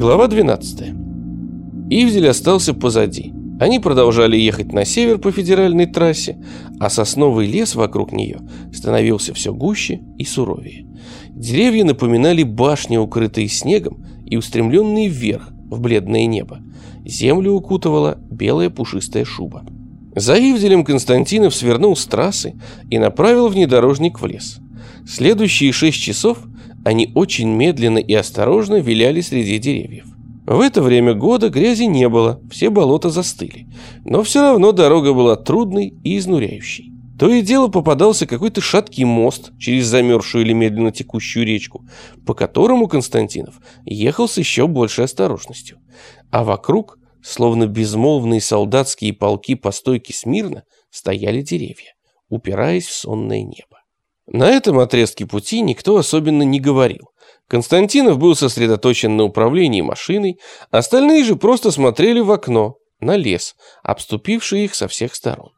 Глава 12. Ивзель остался позади. Они продолжали ехать на север по федеральной трассе, а сосновый лес вокруг нее становился все гуще и суровее. Деревья напоминали башни, укрытые снегом и устремленные вверх, в бледное небо. Землю укутывала белая пушистая шуба. За Ивделем Константинов свернул с трассы и направил внедорожник в лес. Следующие шесть часов они очень медленно и осторожно виляли среди деревьев. В это время года грязи не было, все болота застыли. Но все равно дорога была трудной и изнуряющей. То и дело попадался какой-то шаткий мост через замерзшую или медленно текущую речку, по которому Константинов ехал с еще большей осторожностью. А вокруг, словно безмолвные солдатские полки по стойке смирно, стояли деревья, упираясь в сонное небо. На этом отрезке пути никто особенно не говорил. Константинов был сосредоточен на управлении машиной, остальные же просто смотрели в окно, на лес, обступивший их со всех сторон.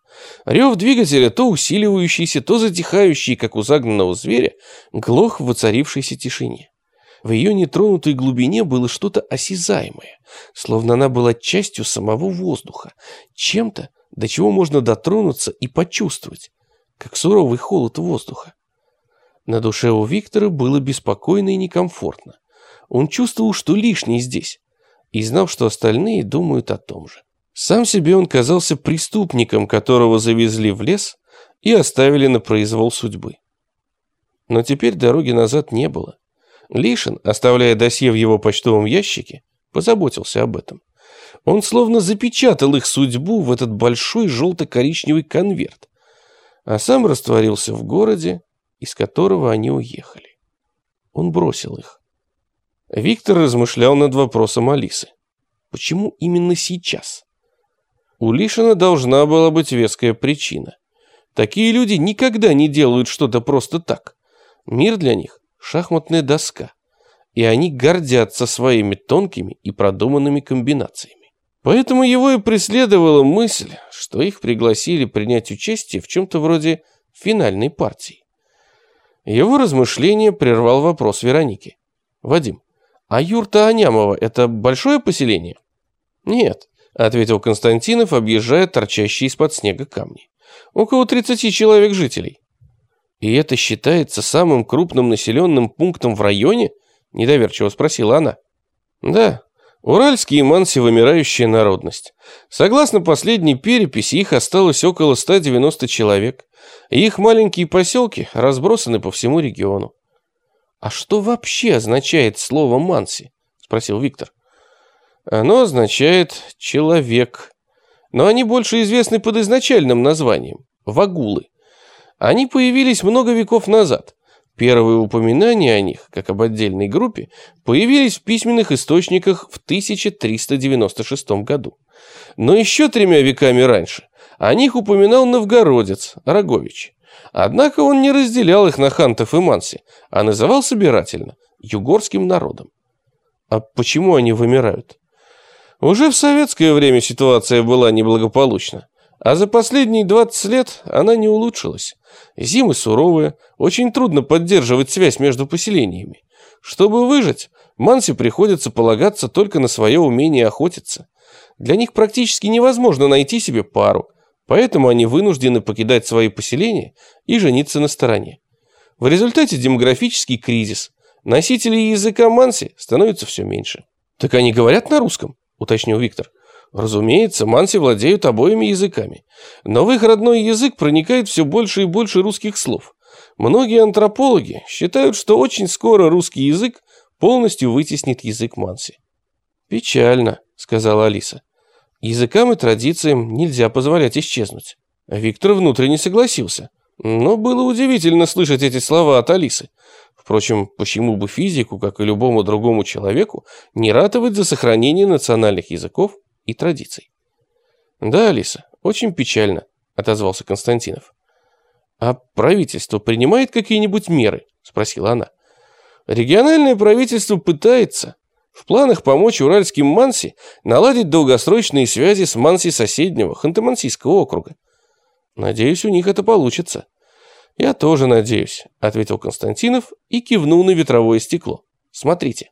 Рев двигателя, то усиливающийся, то затихающий, как у загнанного зверя, глох в воцарившейся тишине. В ее нетронутой глубине было что-то осязаемое, словно она была частью самого воздуха, чем-то, до чего можно дотронуться и почувствовать, как суровый холод воздуха. На душе у Виктора было беспокойно и некомфортно. Он чувствовал, что лишний здесь, и знал, что остальные думают о том же. Сам себе он казался преступником, которого завезли в лес и оставили на произвол судьбы. Но теперь дороги назад не было. Лишин, оставляя досье в его почтовом ящике, позаботился об этом. Он словно запечатал их судьбу в этот большой желто-коричневый конверт, а сам растворился в городе, из которого они уехали. Он бросил их. Виктор размышлял над вопросом Алисы. Почему именно сейчас? У Лишина должна была быть веская причина. Такие люди никогда не делают что-то просто так. Мир для них – шахматная доска. И они гордятся своими тонкими и продуманными комбинациями. Поэтому его и преследовала мысль, что их пригласили принять участие в чем-то вроде финальной партии. Его размышление прервал вопрос Вероники. «Вадим, а юрта Анямова – это большое поселение?» «Нет», – ответил Константинов, объезжая торчащие из-под снега камни. «Около 30 человек жителей». «И это считается самым крупным населенным пунктом в районе?» – недоверчиво спросила она. «Да, Уральские и манси – вымирающая народность. Согласно последней переписи, их осталось около 190 человек. Их маленькие поселки разбросаны по всему региону. «А что вообще означает слово «манси»?» – спросил Виктор. «Оно означает «человек». Но они больше известны под изначальным названием – вагулы. Они появились много веков назад – Первые упоминания о них, как об отдельной группе, появились в письменных источниках в 1396 году. Но еще тремя веками раньше о них упоминал новгородец Рогович. Однако он не разделял их на хантов и манси, а называл собирательно югорским народом. А почему они вымирают? Уже в советское время ситуация была неблагополучна, а за последние 20 лет она не улучшилась. Зимы суровые, очень трудно поддерживать связь между поселениями. Чтобы выжить, манси приходится полагаться только на свое умение охотиться. Для них практически невозможно найти себе пару, поэтому они вынуждены покидать свои поселения и жениться на стороне. В результате демографический кризис. Носителей языка манси становится все меньше. «Так они говорят на русском?» – уточнил Виктор. Разумеется, манси владеют обоими языками, но в их родной язык проникает все больше и больше русских слов. Многие антропологи считают, что очень скоро русский язык полностью вытеснит язык манси. «Печально», — сказала Алиса. «Языкам и традициям нельзя позволять исчезнуть». Виктор внутренне согласился, но было удивительно слышать эти слова от Алисы. Впрочем, почему бы физику, как и любому другому человеку, не ратовать за сохранение национальных языков и традиций. «Да, Алиса, очень печально», — отозвался Константинов. «А правительство принимает какие-нибудь меры?» — спросила она. «Региональное правительство пытается. В планах помочь уральским Манси наладить долгосрочные связи с Манси соседнего Ханты-Мансийского округа. Надеюсь, у них это получится». «Я тоже надеюсь», — ответил Константинов и кивнул на ветровое стекло. «Смотрите».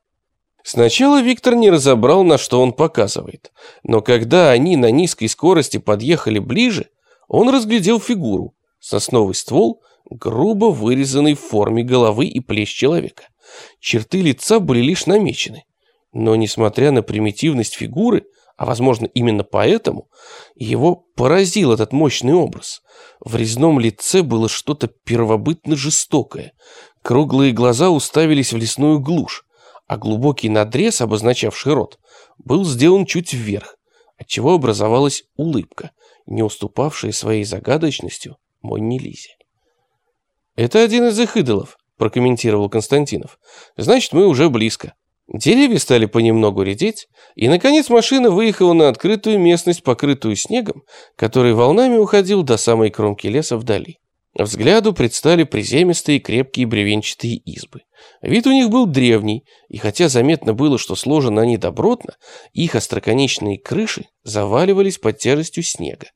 Сначала Виктор не разобрал, на что он показывает, но когда они на низкой скорости подъехали ближе, он разглядел фигуру, сосновый ствол, грубо вырезанный в форме головы и плеч человека. Черты лица были лишь намечены, но несмотря на примитивность фигуры, а возможно именно поэтому, его поразил этот мощный образ. В резном лице было что-то первобытно жестокое. Круглые глаза уставились в лесную глушь, а глубокий надрез, обозначавший рот, был сделан чуть вверх, отчего образовалась улыбка, не уступавшая своей загадочностью Монни Лизе. «Это один из их идолов», – прокомментировал Константинов. «Значит, мы уже близко». Деревья стали понемногу редеть, и, наконец, машина выехала на открытую местность, покрытую снегом, который волнами уходил до самой кромки леса вдали. Взгляду предстали приземистые крепкие бревенчатые избы. Вид у них был древний, и хотя заметно было, что сложены они добротно, их остроконечные крыши заваливались под тяжестью снега.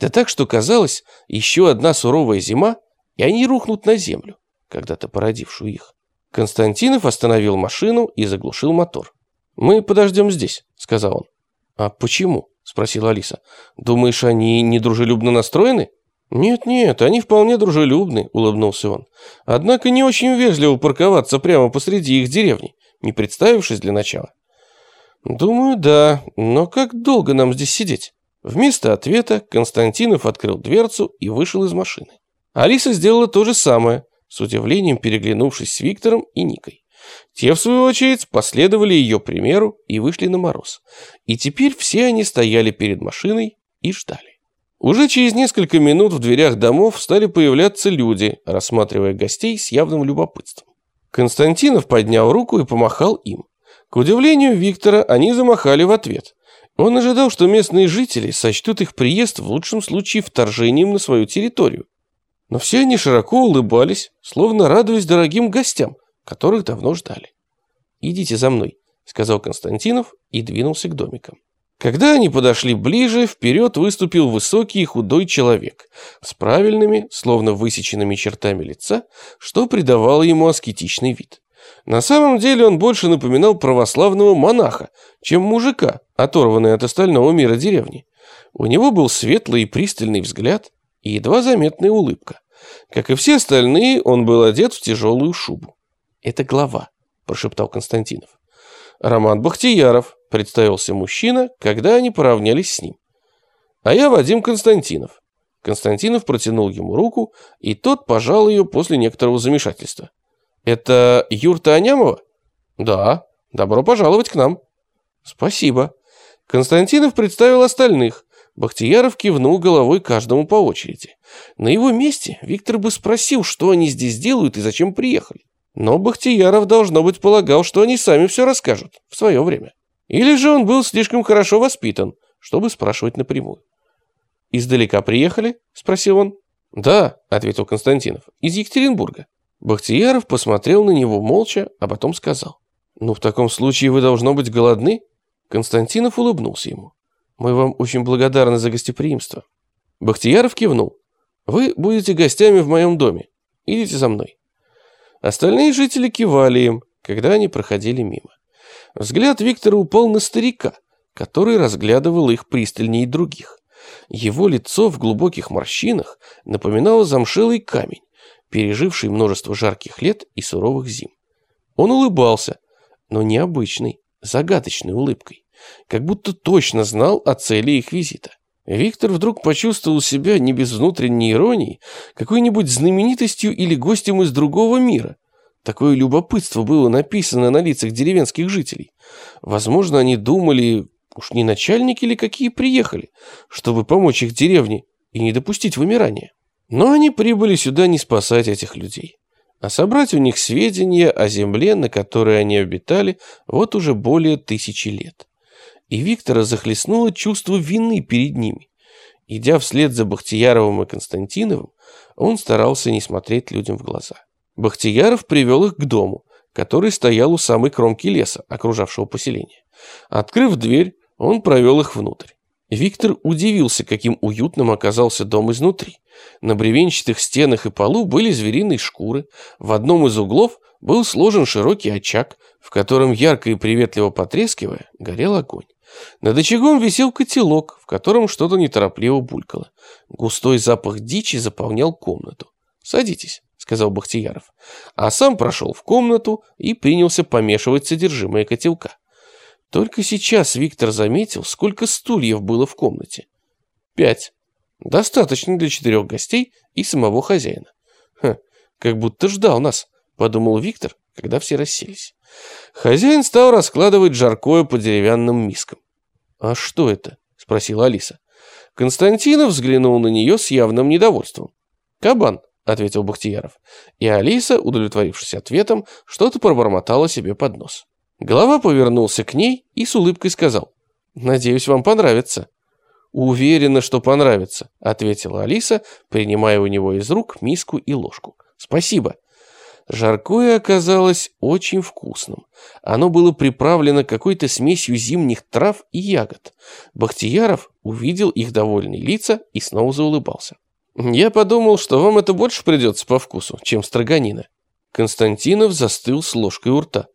Да так, что казалось, еще одна суровая зима, и они рухнут на землю, когда-то породившую их. Константинов остановил машину и заглушил мотор. «Мы подождем здесь», — сказал он. «А почему?» — спросила Алиса. «Думаешь, они недружелюбно настроены?» «Нет-нет, они вполне дружелюбны», — улыбнулся он. «Однако не очень вежливо парковаться прямо посреди их деревни, не представившись для начала». «Думаю, да, но как долго нам здесь сидеть?» Вместо ответа Константинов открыл дверцу и вышел из машины. Алиса сделала то же самое, с удивлением переглянувшись с Виктором и Никой. Те, в свою очередь, последовали ее примеру и вышли на мороз. И теперь все они стояли перед машиной и ждали. Уже через несколько минут в дверях домов стали появляться люди, рассматривая гостей с явным любопытством. Константинов поднял руку и помахал им. К удивлению Виктора, они замахали в ответ. Он ожидал, что местные жители сочтут их приезд в лучшем случае вторжением на свою территорию. Но все они широко улыбались, словно радуясь дорогим гостям, которых давно ждали. «Идите за мной», — сказал Константинов и двинулся к домикам. Когда они подошли ближе, вперед выступил высокий и худой человек с правильными, словно высеченными чертами лица, что придавало ему аскетичный вид. На самом деле он больше напоминал православного монаха, чем мужика, оторванный от остального мира деревни. У него был светлый и пристальный взгляд и едва заметная улыбка. Как и все остальные, он был одет в тяжелую шубу. «Это глава», – прошептал Константинов. «Роман Бахтияров», – представился мужчина, когда они поравнялись с ним. «А я Вадим Константинов». Константинов протянул ему руку, и тот пожал ее после некоторого замешательства. «Это юрта Анямова?» «Да. Добро пожаловать к нам». «Спасибо». Константинов представил остальных. Бахтияров кивнул головой каждому по очереди. На его месте Виктор бы спросил, что они здесь делают и зачем приехали. Но Бахтияров, должно быть, полагал, что они сами все расскажут в свое время. Или же он был слишком хорошо воспитан, чтобы спрашивать напрямую. «Издалека приехали?» – спросил он. «Да», – ответил Константинов, – «из Екатеринбурга». Бахтияров посмотрел на него молча, а потом сказал. «Ну, в таком случае вы, должно быть, голодны?» Константинов улыбнулся ему. «Мы вам очень благодарны за гостеприимство». Бахтияров кивнул. «Вы будете гостями в моем доме. Идите за мной». Остальные жители кивали им, когда они проходили мимо. Взгляд Виктора упал на старика, который разглядывал их пристальнее других. Его лицо в глубоких морщинах напоминало замшелый камень, переживший множество жарких лет и суровых зим. Он улыбался, но необычной, загадочной улыбкой, как будто точно знал о цели их визита. Виктор вдруг почувствовал себя не без внутренней иронии какой-нибудь знаменитостью или гостем из другого мира. Такое любопытство было написано на лицах деревенских жителей. Возможно, они думали, уж не начальники ли какие приехали, чтобы помочь их деревне и не допустить вымирания. Но они прибыли сюда не спасать этих людей, а собрать у них сведения о земле, на которой они обитали вот уже более тысячи лет и Виктора захлестнуло чувство вины перед ними. Идя вслед за Бахтияровым и Константиновым, он старался не смотреть людям в глаза. Бахтияров привел их к дому, который стоял у самой кромки леса, окружавшего поселение. Открыв дверь, он провел их внутрь. Виктор удивился, каким уютным оказался дом изнутри. На бревенчатых стенах и полу были звериные шкуры, в одном из углов был сложен широкий очаг, в котором ярко и приветливо потрескивая горел огонь. Над очагом висел котелок, в котором что-то неторопливо булькало. Густой запах дичи заполнял комнату. «Садитесь», — сказал Бахтияров. А сам прошел в комнату и принялся помешивать содержимое котелка. Только сейчас Виктор заметил, сколько стульев было в комнате. Пять. Достаточно для четырех гостей и самого хозяина. Ха, как будто ждал нас, подумал Виктор, когда все расселись. Хозяин стал раскладывать жаркое по деревянным мискам. «А что это?» – спросила Алиса. Константинов взглянул на нее с явным недовольством. «Кабан», — ответил Бахтияров. И Алиса, удовлетворившись ответом, что-то пробормотала себе под нос. Голова повернулся к ней и с улыбкой сказал. «Надеюсь, вам понравится». «Уверена, что понравится», — ответила Алиса, принимая у него из рук миску и ложку. «Спасибо». Жаркое оказалось очень вкусным. Оно было приправлено какой-то смесью зимних трав и ягод. Бахтияров увидел их довольные лица и снова заулыбался. «Я подумал, что вам это больше придется по вкусу, чем строганина». Константинов застыл с ложкой у рта.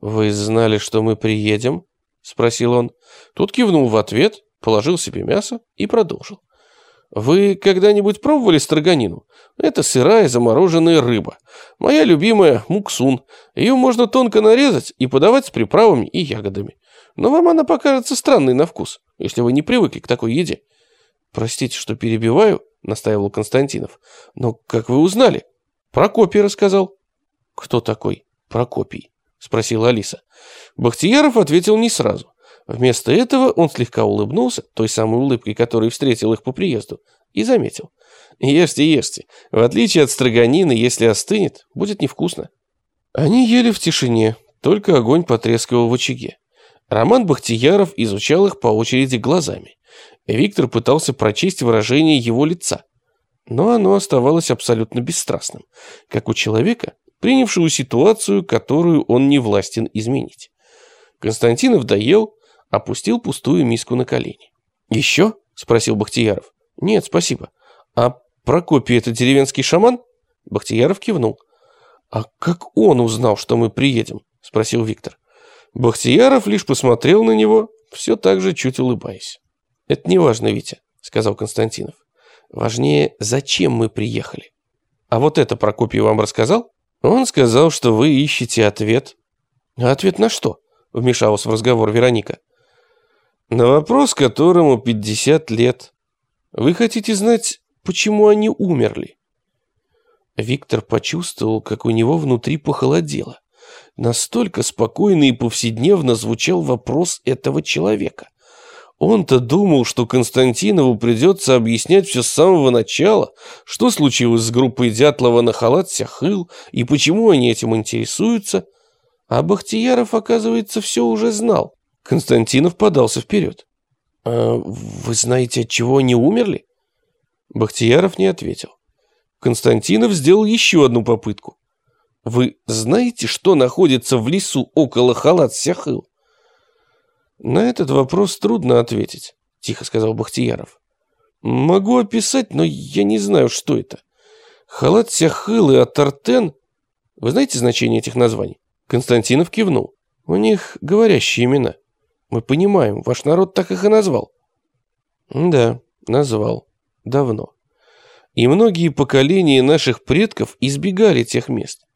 «Вы знали, что мы приедем?» — спросил он. Тут кивнул в ответ, положил себе мясо и продолжил. Вы когда-нибудь пробовали строганину? Это сырая замороженная рыба. Моя любимая муксун. Ее можно тонко нарезать и подавать с приправами и ягодами. Но вам она покажется странной на вкус, если вы не привыкли к такой еде. Простите, что перебиваю, настаивал Константинов. Но как вы узнали? Прокопий рассказал. Кто такой Прокопий? Спросила Алиса. Бахтияров ответил не сразу. Вместо этого он слегка улыбнулся, той самой улыбкой, которой встретил их по приезду, и заметил. «Ешьте, ешьте. В отличие от строганины, если остынет, будет невкусно». Они ели в тишине, только огонь потрескивал в очаге. Роман Бахтияров изучал их по очереди глазами. Виктор пытался прочесть выражение его лица, но оно оставалось абсолютно бесстрастным, как у человека, принявшего ситуацию, которую он не властен изменить. Константинов доел, опустил пустую миску на колени. «Еще?» – спросил Бахтияров. «Нет, спасибо. А Прокопий – это деревенский шаман?» Бахтияров кивнул. «А как он узнал, что мы приедем?» – спросил Виктор. Бахтияров лишь посмотрел на него, все так же чуть улыбаясь. «Это не важно, Витя», – сказал Константинов. «Важнее, зачем мы приехали». «А вот это Прокопий вам рассказал?» «Он сказал, что вы ищете ответ». «А ответ на что?» – вмешалась в разговор Вероника. На вопрос, которому 50 лет. Вы хотите знать, почему они умерли? Виктор почувствовал, как у него внутри похолодело. Настолько спокойно и повседневно звучал вопрос этого человека. Он-то думал, что Константинову придется объяснять все с самого начала, что случилось с группой Дятлова на халат Сяхыл и почему они этим интересуются. А Бахтияров, оказывается, все уже знал. Константинов подался вперед. «А вы знаете, от чего они умерли?» Бахтияров не ответил. Константинов сделал еще одну попытку. «Вы знаете, что находится в лесу около Халат-Сяхыл?» «На этот вопрос трудно ответить», — тихо сказал Бахтияров. «Могу описать, но я не знаю, что это. Халат-Сяхыл и Атартен... Вы знаете значение этих названий?» Константинов кивнул. «У них говорящие имена». Мы понимаем, ваш народ так их и назвал. Да, назвал. Давно. И многие поколения наших предков избегали тех мест.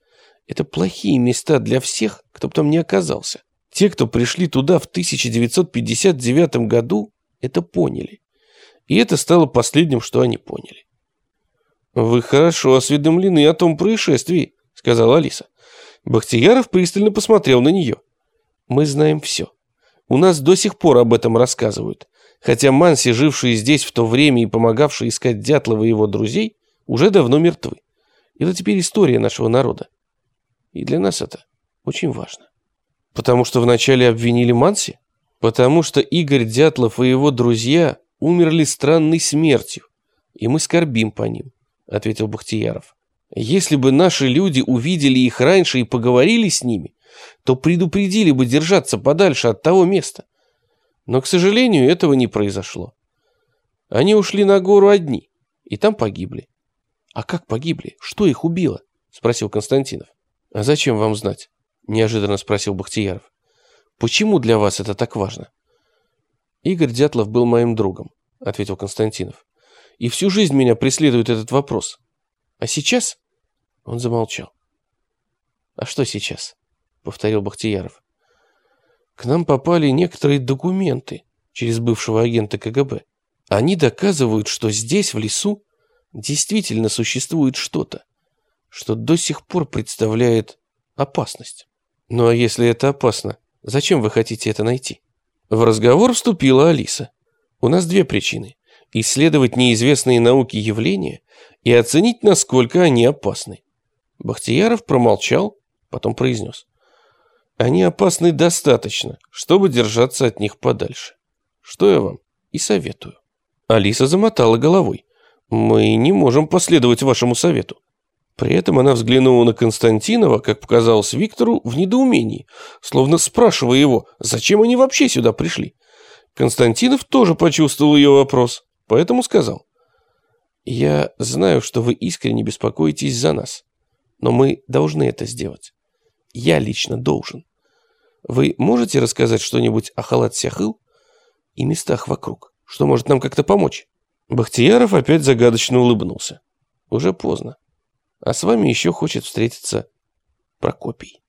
Это плохие места для всех, кто бы там не оказался. Те, кто пришли туда в 1959 году, это поняли. И это стало последним, что они поняли. «Вы хорошо осведомлены о том происшествии», — сказала Алиса. Бахтияров пристально посмотрел на нее. «Мы знаем все. У нас до сих пор об этом рассказывают. Хотя Манси, жившие здесь в то время и помогавшие искать Дятлова и его друзей, уже давно мертвы. Это теперь история нашего народа. И для нас это очень важно. Потому что вначале обвинили Манси? Потому что Игорь Дятлов и его друзья умерли странной смертью, и мы скорбим по ним, ответил Бахтияров. Если бы наши люди увидели их раньше и поговорили с ними, то предупредили бы держаться подальше от того места. Но, к сожалению, этого не произошло. Они ушли на гору одни, и там погибли. А как погибли? Что их убило? Спросил Константинов. А зачем вам знать? Неожиданно спросил Бахтияров. Почему для вас это так важно? Игорь Дятлов был моим другом, ответил Константинов. И всю жизнь меня преследует этот вопрос. А сейчас? Он замолчал. А что сейчас? Повторил Бахтияров. К нам попали некоторые документы через бывшего агента КГБ. Они доказывают, что здесь, в лесу, действительно существует что-то, что до сих пор представляет опасность. Ну а если это опасно, зачем вы хотите это найти? В разговор вступила Алиса. У нас две причины. Исследовать неизвестные науки явления и оценить, насколько они опасны. Бахтияров промолчал, потом произнес. Они опасны достаточно, чтобы держаться от них подальше. Что я вам и советую. Алиса замотала головой. Мы не можем последовать вашему совету. При этом она взглянула на Константинова, как показалось Виктору, в недоумении, словно спрашивая его, зачем они вообще сюда пришли. Константинов тоже почувствовал ее вопрос, поэтому сказал. «Я знаю, что вы искренне беспокоитесь за нас, но мы должны это сделать. Я лично должен. Вы можете рассказать что-нибудь о Халат-Сяхыл и местах вокруг, что может нам как-то помочь?» Бахтияров опять загадочно улыбнулся. «Уже поздно. А с вами еще хочет встретиться Прокопий».